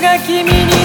が君に